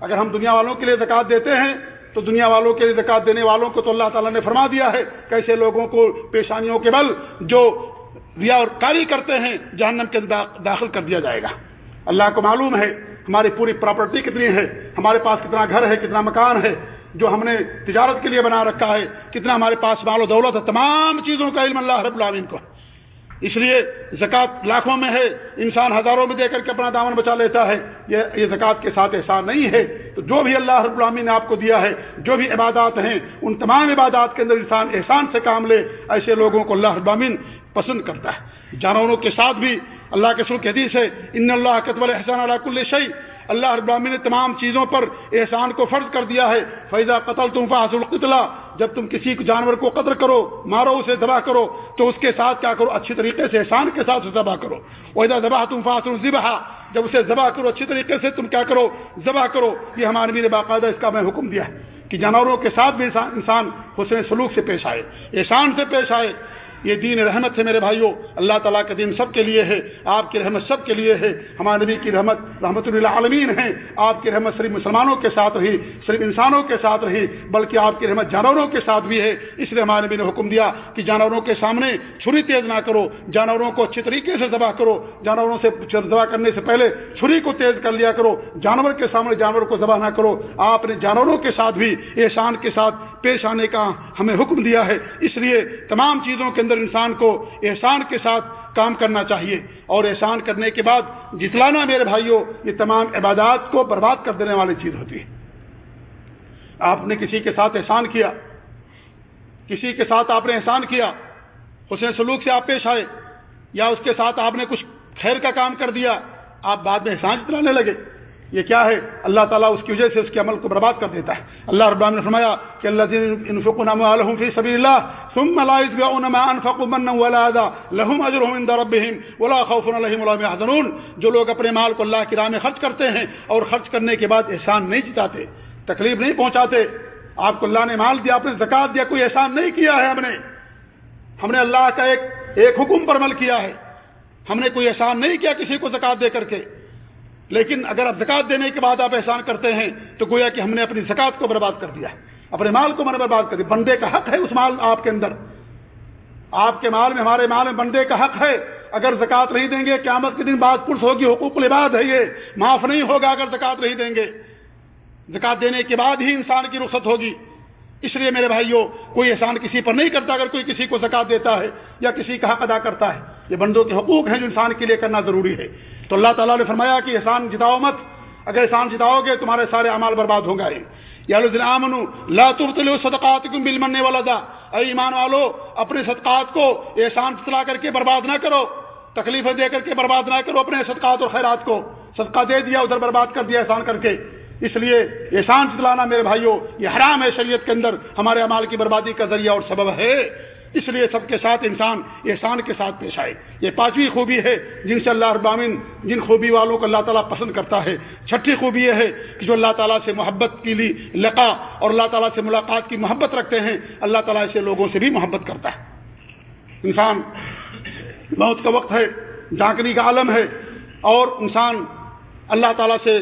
اگر ہم دنیا والوں کے لیے زکات دیتے ہیں، تو دنیا والوں کے لیے زکات دینے والوں کو تو اللہ تعالیٰ نے فرما دیا ہے۔ کیسے لوگوں کو پیشانیوں کے بل جو ریا اور کاری کرتے ہیں، جہنم کے اندر داخل کر دیا جائے گا۔ اللہ کو معلوم ہے ہماری پوری پراپرٹی کتنی ہے، ہمارے پاس کتنا گھر ہے، کتنا مکان ہے، جو ہم نے تجارت کے لیے بنا رکھا ہے۔ کتنا ہمارے پاس مال و دولت ہے، تمام چیزوں کا علم اللہ رب العالمین کو اس لیے زکوٰۃ لاکھوں میں ہے، انسان ہزاروں میں دے کر کے اپنا دامن بچا لیتا ہے، یہ یہ زکوٰۃ کے ساتھ احسان نہیں ہے۔ تو جو بھی اللہ رب العالمین نے آپ کو دیا ہے، جو بھی عبادات ہیں، ان تمام عبادات کے اندر انسان احسان سے کام لے، ایسے لوگوں کو اللہ رب پسند کرتا ہے۔ جانوروں کے ساتھ بھی اللہ کے سر کے حدیث ہے، ان اللہ قطب احسان اللہ کل اللہ رب العالمین نے تمام چیزوں پر احسان کو فرض کر دیا ہے۔ فیضا قتل تم فاصل قتلا جب تم کسی جانور کو قدر کرو، مارو، اسے ذبح کرو، تو اس کے ساتھ کیا کرو؟ اچھی طریقے سے، احسان کے ساتھ اسے ذبح کرو۔ ویدا ذبح تم فاصل ذبح جب اسے ذبح کرو اچھی طریقے سے، تم کیا کرو؟ ذبح کرو۔ یہ ہمارے نے باقاعدہ اس کا میں حکم دیا ہے کہ جانوروں کے ساتھ بھی انسان حسن سلوک سے پیش آئے، احسان سے پیش آئے۔ یہ دین رحمت ہے میرے بھائیوں اللہ تعالیٰ کا دین سب کے لیے ہے، آپ کی رحمت سب کے لیے ہے، ہمارے نبی کی رحمت رحمت اللہ عالمین ہے، آپ کی رحمت صرف مسلمانوں کے ساتھ رہی صرف انسانوں کے ساتھ رہی بلکہ آپ کی رحمت جانوروں کے ساتھ بھی ہے، اس لیے ہمارے نبی نے حکم دیا کہ جانوروں کے سامنے چھری تیز نہ کرو، جانوروں کو اچھے طریقے سے ذبح کرو، جانوروں سے ذبح کرنے سے پہلے چھری کو تیز کر لیا کرو، جانور کے سامنے جانور کو ذبح نہ کرو، آپ نے جانوروں کے ساتھ بھی احسان کے ساتھ پیش آنے کا ہمیں حکم دیا ہے۔ اس لیے تمام چیزوں کے اندر انسان کو احسان کے ساتھ کام کرنا چاہیے۔ اور احسان کرنے کے بعد جتلانا میرے بھائیوں، یہ تمام عبادات کو برباد کر دینے والی چیز ہوتی ہے۔ آپ نے کسی کے ساتھ احسان کیا، کسی کے ساتھ آپ نے احسان کیا حسین سلوک سے آپ پیش آئے، یا اس کے ساتھ آپ نے کچھ خیر کا کام کر دیا، آپ بعد میں احسان جتلانے لگے۔ یہ کیا ہے؟ اللہ تعالیٰ اس کی وجہ سے اس کے عمل کو برباد کر دیتا ہے۔ اللہ رب نے فرمایا کہ اللہ فی سبیل اللہ ثم لا يتبعون ما انفقوا منا ولا اذى لهم اجرهم عند ربهم ولا خوف عليهم ولا هم يحزنون جو لوگ اپنے مال کو اللہ کی راہ میں خرچ کرتے ہیں اور خرچ کرنے کے بعد احسان نہیں جتاتے، تکلیف نہیں پہنچاتے، آپ کو اللہ نے مال دیا، آپ نے زکات دیا، کوئی احسان نہیں کیا ہے ہم نے۔ ہم نے اللہ کا ایک ایک حکم پر عمل کیا ہے۔ ہم نے کوئی احسان نہیں کیا کسی کو زکات دے کر کے۔ لیکن اگر آپ زکات دینے کے بعد آپ احسان کرتے ہیں، تو گویا کہ ہم نے اپنی زکات کو برباد کر دیا اپنے مال کو میں نے برباد کر دیا۔ بندے کا حق ہے اس مال آپ کے اندر۔ آپ کے مال میں، ہمارے مال میں بندے کا حق ہے۔ اگر زکات نہیں دیں گے، قیامت کے دن بعد پرس ہوگی، حقوق العباد ہے یہ۔ معاف نہیں ہوگا اگر زکات نہیں دیں گے۔ زکات دینے کے بعد ہی انسان کی رخصت ہوگی۔ اس لیے میرے بھائیوں کوئی احسان کسی پر نہیں کرتا اگر کوئی کسی کو زکات دیتا ہے یا کسی کا حق ادا کرتا ہے۔ یہ بندوں کے حقوق ہیں جو انسان کے لیے کرنا ضروری ہے۔ تو اللہ تعالیٰ نے فرمایا کہ احسان جتاؤ مت۔ اگر احسان جتاؤ گے، تمہارے سارے اعمال برباد ہو گئے یا صدقات بل مننے والا دا اے ایمان والو، اپنے صدقات کو احسان چلا کر کے برباد نہ کرو۔ تکلیفیں دے کر کے برباد نہ کرو اپنے صدقات اور خیرات کو۔ صدقہ دے دیا، ادھر برباد کر دیا احسان کر کے۔ اس لیے احسان چلانا میرے بھائیوں یہ حرام ہے شریعت کے اندر۔ ہمارے امال کی بربادی کا ذریعہ اور سبب ہے۔ اس لیے سب کے ساتھ انسان احسان کے ساتھ پیش آئے۔ یہ پانچویں خوبی ہے جن سے اللہ ابامن جن خوبی والوں کو اللہ تعالیٰ پسند کرتا ہے۔ چھٹی خوبی یہ ہے کہ جو اللہ تعالیٰ سے محبت کی لی لقا اور اللہ تعالیٰ سے ملاقات کی محبت رکھتے ہیں، اللہ تعالیٰ ایسے لوگوں سے بھی محبت کرتا ہے۔ انسان موت کا وقت ہے جانکری کا عالم ہے اور انسان اللہ تعالیٰ سے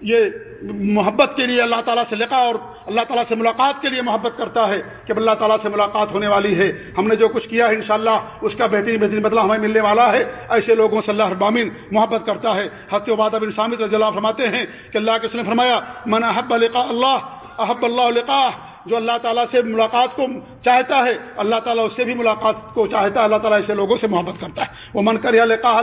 یہ محبت کے لیے اللہ تعالیٰ سے لقا اور اللہ تعالیٰ سے ملاقات کے لیے محبت کرتا ہے کہ اللہ تعالیٰ سے ملاقات ہونے والی ہے۔ ہم نے جو کچھ کیا ہے انشاءاللہ، اس کا بہترین بہترین بدلہ ہمیں ملنے والا ہے۔ ایسے لوگوں سے اللہ ابامین محبت کرتا ہے۔ حتی و بن سامد رضی اللہ فرماتے ہیں کہ اللہ کے اس نے فرمایا، من احب لقاء اللہ، احب اللہ لقاء جو اللہ تعالیٰ سے ملاقات کو چاہتا ہے، اللہ تعالیٰ اس سے بھی ملاقات کو چاہتا ہے، اللہ تعالیٰ ایسے لوگوں سے محبت کرتا ہے۔ وہ من کر لقا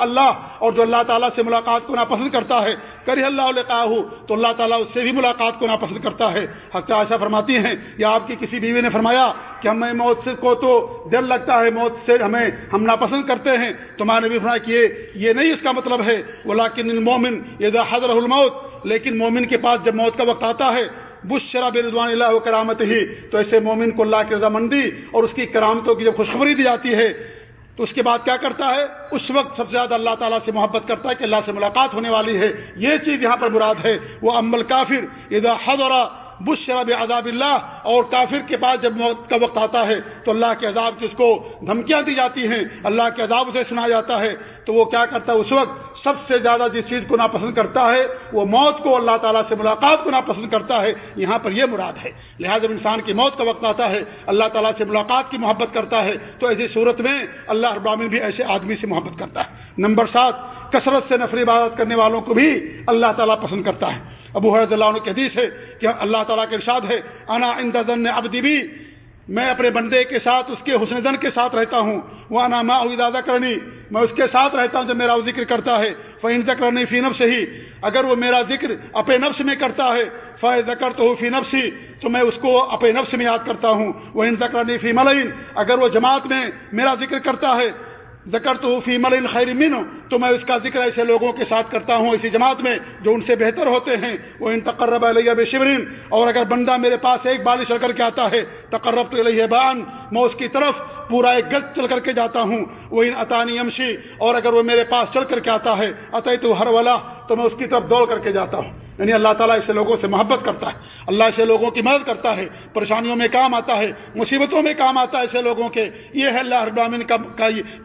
اللہ اور جو اللہ تعالیٰ سے ملاقات کو ناپسند کرتا ہے کر اللہ لقا ہو تو اللہ تعالیٰ اس سے بھی ملاقات کو ناپسند کرتا ہے۔ حق عائشہ فرماتی ہیں، یا آپ کی کسی بیوی نے فرمایا کہ ہمیں موت سے کو تو ڈر لگتا ہے، موت سے ہمیں ہم ناپسند کرتے ہیں۔ تو میں نے بھی فرمایا کہ یہ نہیں، اس کا مطلب ہے۔ وہ لاکن مومن یہ حضر الموت، لیکن مومن کے پاس جب موت کا وقت آتا ہے بش شراب رضوان اللہ کرامت ہی تو ایسے مومن کو اللہ کی رضامندی اور اس کی کرامتوں کی جب خوشخبری دی جاتی ہے، تو اس کے بعد کیا کرتا ہے؟ اس وقت سب سے زیادہ اللہ تعالیٰ سے محبت کرتا ہے کہ اللہ سے ملاقات ہونے والی ہے۔ یہ چیز یہاں پر مراد ہے۔ وہ امبل کافر اذا حضر بشرب عذاب اللہ، اور کافر کے پاس جب موت کا وقت آتا ہے، تو اللہ کے عذاب جس کو دھمکیاں دی جاتی ہیں۔ اللہ کے عذاب اسے سنا جاتا ہے۔ تو وہ کیا کرتا ہے؟ اس وقت سب سے زیادہ جس چیز کو ناپسند کرتا ہے، وہ موت کو اللہ تعالیٰ سے ملاقات کو ناپسند کرتا ہے۔ یہاں پر یہ مراد ہے۔ لہٰذا جب انسان کی موت کا وقت آتا ہے، اللہ تعالیٰ سے ملاقات کی محبت کرتا ہے، تو ایسی صورت میں اللہ ابراہین بھی ایسے آدمی سے محبت کرتا ہے۔ نمبر سات، کثرت سے نفری عبادت کرنے والوں کو بھی اللہ تعالیٰ پسند کرتا ہے۔ ابو حرض اللہ عنہ کی حدیث ہے کہ اللہ تعالیٰ کے ارشاد ہے، انا اندن ابدی بھی میں اپنے بندے کے ساتھ، اس کے حسن دن کے ساتھ رہتا ہوں۔ وہ نامہ ادادہ کرنی میں اس کے ساتھ رہتا ہوں جب میرا وہ ذکر کرتا ہے۔ فعین ذکر نہیں فی نفس ہی اگر وہ میرا ذکر اپنے نفس میں کرتا ہے فائد ذکر تو فی نفس ہی تو میں اس کو اپنے نفس میں یاد کرتا ہوں۔ وہ ان کرنی فی ملین اگر وہ جماعت میں میرا ذکر کرتا ہے ذکر تو فی مل خیر من تو میں اس کا ذکر ایسے لوگوں کے ساتھ کرتا ہوں اسی جماعت میں جو ان سے بہتر ہوتے ہیں۔ وہ ان تقرب علیہ بے شبرین اور اگر بندہ میرے پاس ایک بالش کر کے آتا ہے تقرب تو علیہ بان میں اس کی طرف پورا ایک گز چل کر کے جاتا ہوں۔ وہ ان اطانی امشی اور اگر وہ میرے پاس چل کر کے آتا ہے عطی تو ہر والا تو میں اس کی طرف دوڑ کر کے جاتا ہوں۔ یعنی اللہ تعالیٰ ایسے لوگوں سے محبت کرتا ہے، اللہ ایسے لوگوں کی مدد کرتا ہے، پریشانیوں میں کام آتا ہے، مصیبتوں میں کام آتا ہے ایسے لوگوں کے۔ یہ ہے اللہ ابامن کا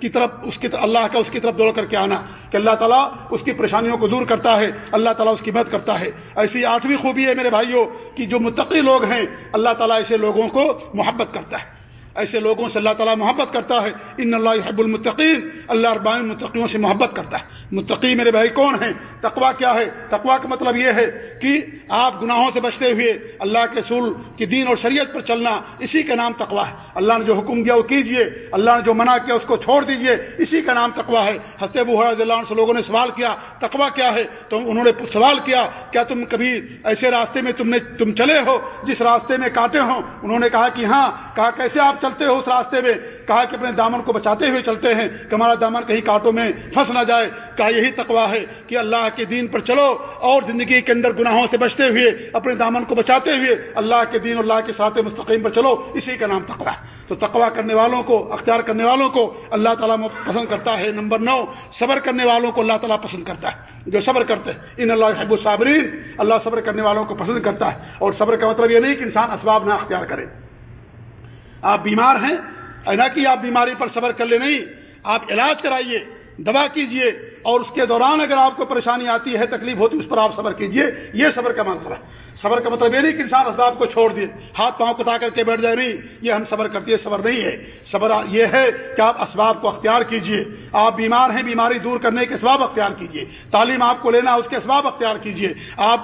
کی طرف اس کی اللہ کا اس کی طرف دوڑ کر کے آنا کہ اللہ تعالیٰ اس کی پریشانیوں کو دور کرتا ہے، اللہ تعالیٰ اس کی مدد کرتا ہے۔ ایسی آٹھویں خوبی ہے میرے بھائیوں کی جو متقی لوگ ہیں، اللہ تعالیٰ ایسے لوگوں کو محبت کرتا ہے۔ ایسے لوگوں سے اللہ تعالیٰ محبت کرتا ہے۔ ان اللہ حب المتقین۔ اللہ اربان متقیوں سے محبت کرتا ہے۔ متقی میرے بھائی کون ہیں؟ تقوا کیا ہے؟ تقوا کا مطلب یہ ہے کہ آپ گناہوں سے بچتے ہوئے اللہ کے سول کی دین اور شریعت پر چلنا، اسی کا نام تقوا ہے۔ اللہ نے جو حکم دیا وہ کیجیے اللہ نے جو منع کیا اس کو چھوڑ دیجیے اسی کا نام تقوا ہے۔ حسب اللہ سے لوگوں نے سوال کیا تقوا کیا ہے؟ تو انہوں نے سوال کیا کیا تم کبھی ایسے راستے میں تم نے، تم چلے ہو، جس راستے میں کاٹے ہوں؟ انہوں نے کہا کہ ہاں کہا کیسے آپ چلتے ہو اس راستے میں، کہا کہ اپنے دامن کو بچاتے ہوئے چلتے ہیں، کہ ہمارا دامن کہیں کانٹوں میں پھنس نہ جائے۔ کہا یہی تقوا ہے کہ اللہ کے دین پر چلو اور زندگی کے اندر گناہوں سے بچتے ہوئے، اپنے دامن کو بچاتے ہوئے اللہ کے دین اللہ کے ساتھ مستقیم پر چلو۔ اسی کا نام تقوا ہے۔ تو تقوا کرنے والوں کو، اختیار کرنے والوں کو اللہ تعالیٰ پسند کرتا ہے۔ نمبر نو، صبر کرنے والوں کو اللہ تعالیٰ پسند کرتا ہے۔ جو صبر کرتے ہیں، ان اللہ حب الصابرین، اللہ صبر کرنے والوں کو پسند کرتا ہے۔ اور صبر کا مطلب یہ نہیں کہ انسان اسباب نہ اختیار کرے۔ آپ بیمار ہیں اینا کہ آپ بیماری پر صبر کر لیں نہیں، آپ علاج کرائیے، دوا کیجیے اور اس کے دوران اگر آپ کو پریشانی آتی ہے، تکلیف ہوتی ہے، اس پر آپ صبر کیجیے یہ صبر کا منصر ہے۔ صبر کا مطلب یہ نہیں کہ انسان اسباب کو چھوڑ دے، ہاتھ پاؤں کتا کر کے بیٹھ جائے، نہیں، یہ ہم صبر کرتے صبر نہیں ہے۔ صبر یہ ہے کہ آپ اسباب کو اختیار کیجیے۔ آپ بیمار ہیں، بیماری دور کرنے کے اسباب اختیار کیجیے۔ تعلیم آپ کو لینا، اس کے اسباب اختیار کیجیے۔ آپ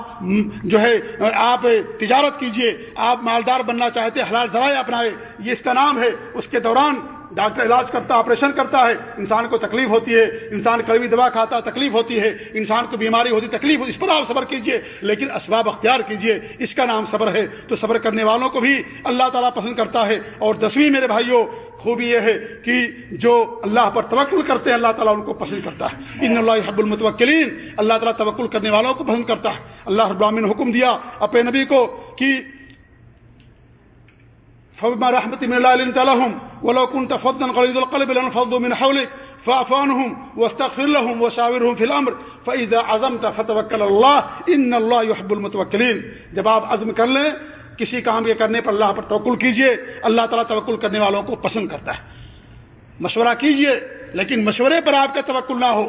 جو ہے، آپ تجارت کیجیے۔ آپ مالدار بننا چاہتے، حلال ذرائع اپنائے، یہ اس کا نام ہے۔ اس کے دوران ڈاکٹر علاج کرتا، آپریشن کرتا ہے، انسان کو تکلیف ہوتی ہے، انسان کڑوی دوا کھاتا، تکلیف ہوتی ہے، انسان کو بیماری ہوتی، تکلیف ہوتی اس پر آپ صبر کیجیے، لیکن اسباب اختیار کیجیے، اس کا نام صبر ہے۔ تو صبر کرنے والوں کو بھی اللہ تعالیٰ پسند کرتا ہے۔ اور دسویں میرے بھائیوں، خوبی یہ ہے کہ جو اللہ پر توکل کرتے ہیں، اللہ تعالیٰ ان کو پسند کرتا ہے۔ ان اللہ حب المتوکلین، اللہ تعالیٰ توکل کرنے والوں کو پسند کرتا ہے۔ اللہ ابراہین نے حکم دیا اپنے نبی کو کہ فبما رحمة من الله لنت لهم ولو كنت فضلا غليظ القلب لانفضوا من حولك فاعف عنهم واستغفر لهم وشاورهم في الامر فاذا عزمت فتوكل الله ان الله يحب المتوكلين جب آپ عزم کر لیں کسی کام کے کرنے پر اللہ پر توکل کیجیے اللہ تعالیٰ توکل کرنے والوں کو پسند کرتا ہے مشورہ کیجیے لیکن مشورے پر آپ کا توکل نہ ہو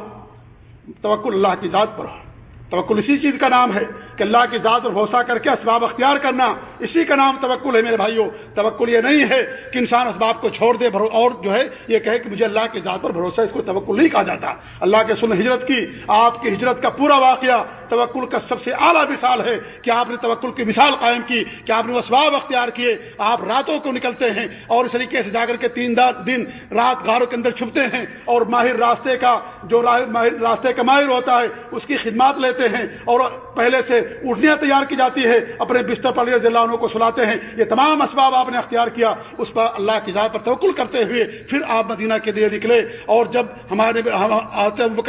توکل اللہ کی ذات پر ہو توکل اسی چیز کا نام ہے کہ اللہ کی ذات اور بھروسہ کر کے اسباب اختیار کرنا، اسی کا نام توکل ہے میرے بھائیوں توکل یہ نہیں ہے کہ انسان اسباب کو چھوڑ دے اور جو ہے یہ کہے کہ مجھے اللہ کی ذات پر بھروسہ اس کو توکل نہیں کہا جاتا۔ اللہ کے سن ہجرت کی، آپ کی ہجرت کا پورا واقعہ توکل کا سب سے اعلیٰ مثال ہے کہ آپ نے توکل کی مثال قائم کی کہ آپ نے اسباب اختیار کیے، آپ راتوں کو نکلتے ہیں اور اس طریقے سے جا کر کے تین دن رات غاروں کے اندر چھپتے ہیں اور ماہر راستے کا جو ماہر راستے کا ماہر ہوتا ہے، اس کی خدمات لیتے ہیں اور پہلے سے اٹھنیاں تیار کی جاتی ہے اپنے بستر پر عنہ کو سلاتے ہیں۔ یہ تمام اسباب آپ نے اختیار کیا۔ اس پر اللہ کی ذات پر توکل کرتے ہوئے پھر آپ مدینہ کے لیے نکلے۔ اور جب ہمارے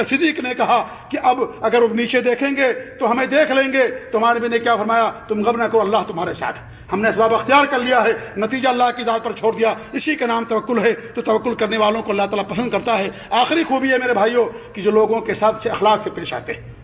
صدیق نے کہا کہ اب اگر وہ نیچے دیکھیں گے تو ہمیں دیکھ لیں گے تمہارے بھی نے کیا فرمایا؟ تم غم نہ کرو، اللہ تمہارے ساتھ ہم نے اسباب اختیار کر لیا ہے۔ نتیجہ اللہ کی ذات پر چھوڑ دیا۔ اسی کا نام توکل ہے۔ تو توکل کرنے والوں کو اللہ تعالیٰ پسند کرتا ہے۔ آخری خوبی ہے میرے بھائیوں، کہ جو لوگوں کے ساتھ اخلاق سے پیش آتے ہیں۔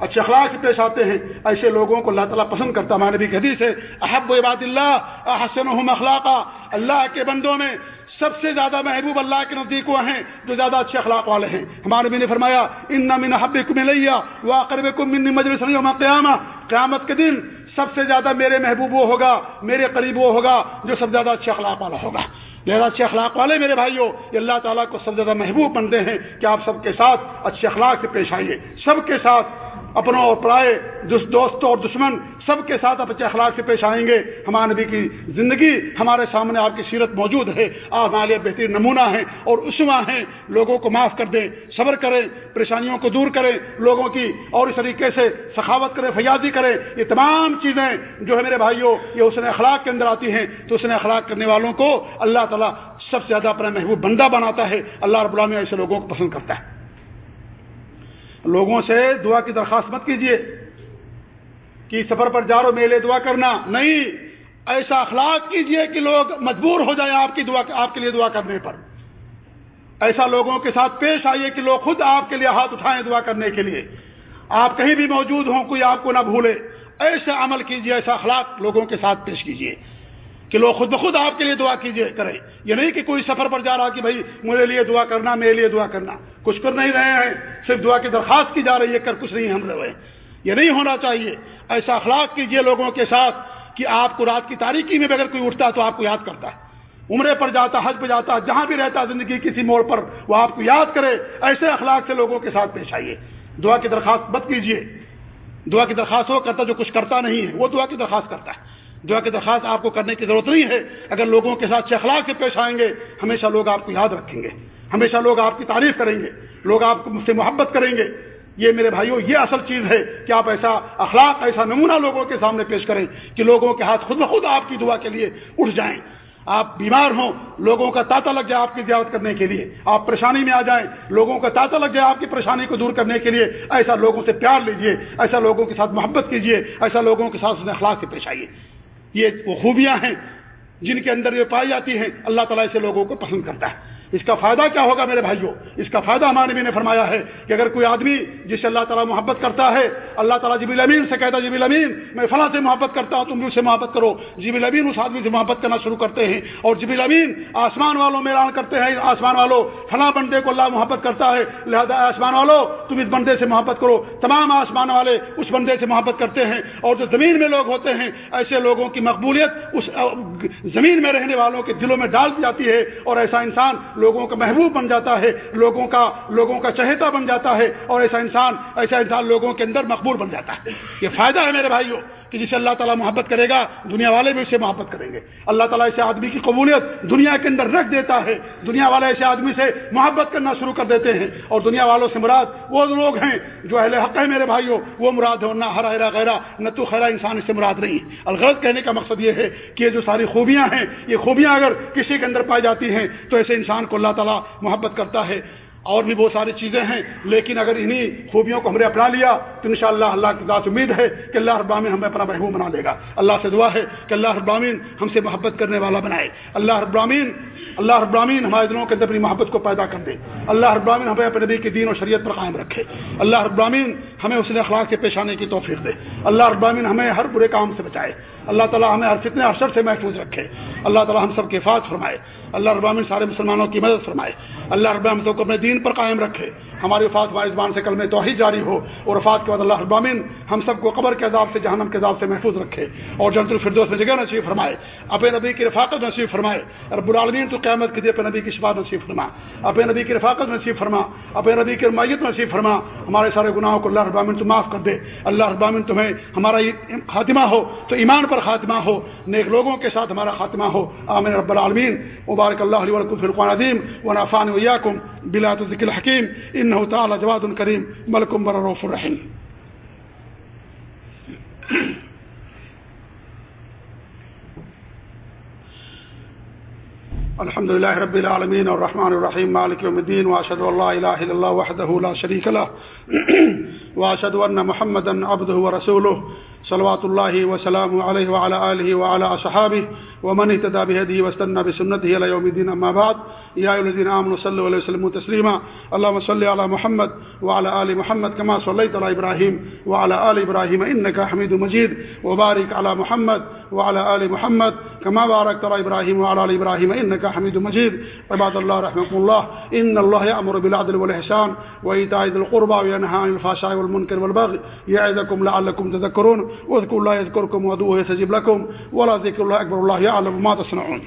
اچھے اخلاق سے پیش آتے ہیں، ایسے لوگوں کو اللہ تعالیٰ پسند کرتا ہمارے نبی حدیث ہے، احب عباد اللہ احسن اخلاقہ اللہ کے بندوں میں سب سے زیادہ محبوب اللہ کے نزدیک وہ ہیں جو زیادہ اچھے اخلاق والے ہیں۔ ہمارے بھی نے فرمایا ان من حب ملیا وہ آکر کو من مجلس قیامہ قیامت کے دن سب سے زیادہ میرے محبوب وہ ہوگا، میرے قریب وہ ہوگا جو سب زیادہ اچھے اخلاق والا ہوگا۔ لہٰذا اچھے اخلاق والے میرے بھائیوں یہ اللہ تعالیٰ کو سب سے زیادہ محبوب بنتے ہیں کہ آپ سب کے ساتھ اچھے اخلاق سے پیش آئیے۔ سب کے ساتھ اپنوں اور پرائے دوستوں اور دشمن سب کے ساتھ اچھے اخلاق سے پیش آئیں گے، ہمارے نبی کی زندگی ہمارے سامنے آپ کی سیرت موجود ہے۔ آپ ہمارے لیے بہترین نمونہ ہیں اور عثما ہیں۔ لوگوں کو معاف کر دیں، صبر کریں، پریشانیوں کو دور کریں، لوگوں کی اور اس طریقے سے سخاوت کریں فیاضی کریں۔ یہ تمام چیزیں جو ہے میرے بھائیوں، یہ اس نے اخلاق کے اندر آتی ہیں۔ تو اس نے اخلاق کرنے والوں کو اللہ تعالیٰ سب سے زیادہ اپنا محبوب بندہ بناتا ہے۔ اللہ رب العالمین ایسے لوگوں کو پسند کرتا ہے۔ لوگوں سے دعا کی درخواست مت کیجیے کہ سفر پر جا رہو میلے دعا کرنا۔ نہیں، ایسا اخلاق کیجیے کہ لوگ مجبور ہو جائیں آپ کی دعا، آپ کے لیے دعا کرنے پر۔ ایسا لوگوں کے ساتھ پیش آئیے کہ لوگ خود آپ کے لیے ہاتھ اٹھائیں دعا کرنے کے لیے۔ آپ کہیں بھی موجود ہوں، کوئی آپ کو نہ بھولے۔ ایسا عمل کیجیے ایسا اخلاق لوگوں کے ساتھ پیش کیجیے کہ لوگ خود بخود آپ کے لیے دعا کیجیے کرے یہ نہیں کہ کوئی سفر پر جا رہا کہ بھائی میرے لیے دعا کرنا، میرے لیے دعا کرنا۔ کچھ کر نہیں رہے ہیں، صرف دعا کی درخواست کی جا رہی ہے، کر کچھ نہیں ہم رہے یہ نہیں ہونا چاہیے۔ ایسا اخلاق کیجیے لوگوں کے ساتھ کہ آپ کو رات کی تاریخی میں بھی اگر کوئی اٹھتا ہے تو آپ کو یاد کرتا۔ ہے عمرے پر جاتا، حج پہ جاتا، جہاں بھی رہتا، زندگی کسی موڑ پر وہ آپ کو یاد کرے۔ ایسے اخلاق سے لوگوں کے ساتھ پیش آئیے۔ دعا کی درخواست مت کیجیے دعا کی درخواست وہ کرتا جو کچھ کرتا نہیں ہے، وہ دعا کی درخواست کرتا ہے۔ دعا کی درخواست آپ کو کرنے کی ضرورت نہیں ہے، اگر لوگوں کے ساتھ اخلاق سے پیش آئیں گے، ہمیشہ لوگ آپ کو یاد رکھیں گے۔ ہمیشہ لوگ آپ کی تعریف کریں گے۔ لوگ آپ کو سے محبت کریں گے۔ یہ میرے بھائیوں، یہ اصل چیز ہے کہ آپ ایسا اخلاق، ایسا نمونہ لوگوں کے سامنے پیش کریں کہ لوگوں کے ہاتھ خود بخود آپ کی دعا کے لیے اٹھ جائیں۔ آپ بیمار ہوں، لوگوں کا تاتا لگ جائے آپ کی زیارت کرنے کے لیے۔ آپ پریشانی میں آ جائیں، لوگوں کا تاتا لگ جائے آپ کی پریشانی کو دور کرنے کے لیے۔ ایسا لوگوں سے پیار لیجیے، ایسا لوگوں کے ساتھ محبت کیجیے ایسا لوگوں کے ساتھ اخلاق سے پیش آئیے۔ یہ وہ خوبیاں ہیں جن کے اندر یہ پائی جاتی ہیں اللہ تعالیٰ ایسے لوگوں کو پسند کرتا ہے اس کا فائدہ کیا ہوگا میرے بھائیوں؟ اس کا فائدہ ہمارے بھی نے فرمایا ہے کہ اگر کوئی آدمی جس سے اللہ تعالیٰ محبت کرتا ہے، اللہ تعالیٰ جبی امین سے کہتا ہے جبی امین، میں فلاں سے محبت کرتا ہوں، تم بھی اسے محبت کرو۔ جبی امین اس آدمی سے محبت کرنا شروع کرتے ہیں اور جبی امین آسمان والوں میں اعلان کرتے ہیں، آسمان والوں، فلاں بندے کو اللہ محبت کرتا ہے، لہذا آسمان والوں، تم اس بندے سے محبت کرو۔ تمام آسمان والے اس بندے سے محبت کرتے ہیں اور جو زمین میں لوگ ہوتے ہیں، ایسے لوگوں کی مقبولیت اس زمین میں رہنے والوں کے دلوں میں ڈال دی جاتی ہے اور ایسا انسان لوگوں کا محبوب بن جاتا ہے، لوگوں کا لوگوں کا چہتا بن جاتا ہے اور ایسا انسان ایسا انسان لوگوں کے اندر مقبول بن جاتا ہے۔ یہ فائدہ ہے میرے بھائیوں۔ کہ جسے اللہ تعالیٰ محبت کرے گا، دنیا والے بھی اسے محبت کریں گے۔ اللہ تعالیٰ ایسے آدمی کی قبولیت دنیا کے اندر رکھ دیتا ہے۔ دنیا والے ایسے آدمی سے محبت کرنا شروع کر دیتے ہیں۔ اور دنیا والوں سے مراد وہ لوگ ہیں جو اہل حق ہے میرے بھائیوں، وہ مراد ہو نہ ہرا ہرا غیرہ، نہ تو خیرا انسان اس سے مراد نہیں ہے الغرض کہنے کا مقصد یہ ہے کہ یہ جو ساری خوبیاں ہیں، یہ خوبیاں اگر کسی کے اندر پائی جاتی ہیں تو ایسے انسان کو اللہ تعالیٰ محبت کرتا ہے۔ اور بھی بہت ساری چیزیں ہیں، لیکن اگر انہی خوبیوں کو ہم نے اپنا لیا، تو انشاءاللہ اللہ کی ذات امید ہے کہ اللہ ابامین ہمیں اپنا محبوب بنا دے گا۔ اللہ سے دعا ہے کہ اللہ ابامین ہم سے محبت کرنے والا بنائے۔ اللہ ابراہین اللہ ابراہین ہمارے دلوں کے اندر اپنی محبت کو پیدا کر دے۔ اللہ ابراہین ہمیں اپنے نبی کے دین و شریعت پر قائم رکھے۔ اللہ ابراہین ہمیں اس نے اخلاق کے پیش آنے کی توفیق دے۔ اللہ ابراہین ہمیں ہر برے کام سے بچائے۔ اللہ تعالیٰ ہمیں ہر فتنے ارشر سے محفوظ رکھے۔ اللہ تعالیٰ ہم سب کے فات فرمائے۔ اللہ ابامین سارے مسلمانوں کی مدد فرمائے۔ اللہ ابراہم سب کو اپنے دین پر قائم رکھے۔ ہماری وفات وائزبان سے کل میں توحید جاری ہو اور وفات کے بعد اللہ ابامین ہم سب کو قبر کے عذاب سے، جہنم کے عذاب سے محفوظ رکھے۔ اور جنت الفردوس میں جگہ نصیب فرمائے۔ اپنے نبی کی رفاقت نصیب فرمائے۔ رب العالمین تو قیامت کے دے پہ نبی کی شفاعت نصیب فرما۔ اپنے نبی کی رفاقت نصیب فرما۔ اپنے نبی کی رمایت نصیب فرما۔ ہمارے سارے گناہوں کو اللہ ربامن تو معاف کر دے۔ اللہ ربامن تمہیں ہمارا خاتمہ ہو، تو ایمان پر خاتمہ ہو، نیک لوگوں کے ساتھ ہمارا خاتمہ ہو۔ آمین رب العالمین۔ مبارک اللہ علیہ ولکم فرقان عظیم و نافان ویاکم بلا ذکل الحکیم۔ ان تعالی جواد کریم ملکم بر الرحیم الحمد لله رب العالمين الرحمن الرحيم مالك يوم الدين واشهد ان لا اله الا الله وحده لا شريك له واشهد ان محمدا عبده ورسوله صلوات الله وسلامه عليه وعلى اله وعلى اصحابه ومن اهتدى بهديه واستنى بسنته الى يوم الدين اما بعد يا ايها الذين امنوا صلوا عليه وسلموا تسليما اللهم صل على محمد وعلى ال محمد كما صليت على ابراهيم وعلى ال ابراهيم انك حميد مجيد وبارك على محمد وعلى ال محمد كما باركت على ابراهيم وعلى ال ابراهيم انك حميد مجيد عباد الله رحمكم الله ان الله يأمر بالعدل والاحسان وايتاء ذي القربى وينهى عن الفحشاء والمنكر والبغي يعظكم لعلكم تذكرون واذكروا الله يذكركم وادعوه يستجب لكم ولا ذكر الله اكبر الله يعلم ما تصنعون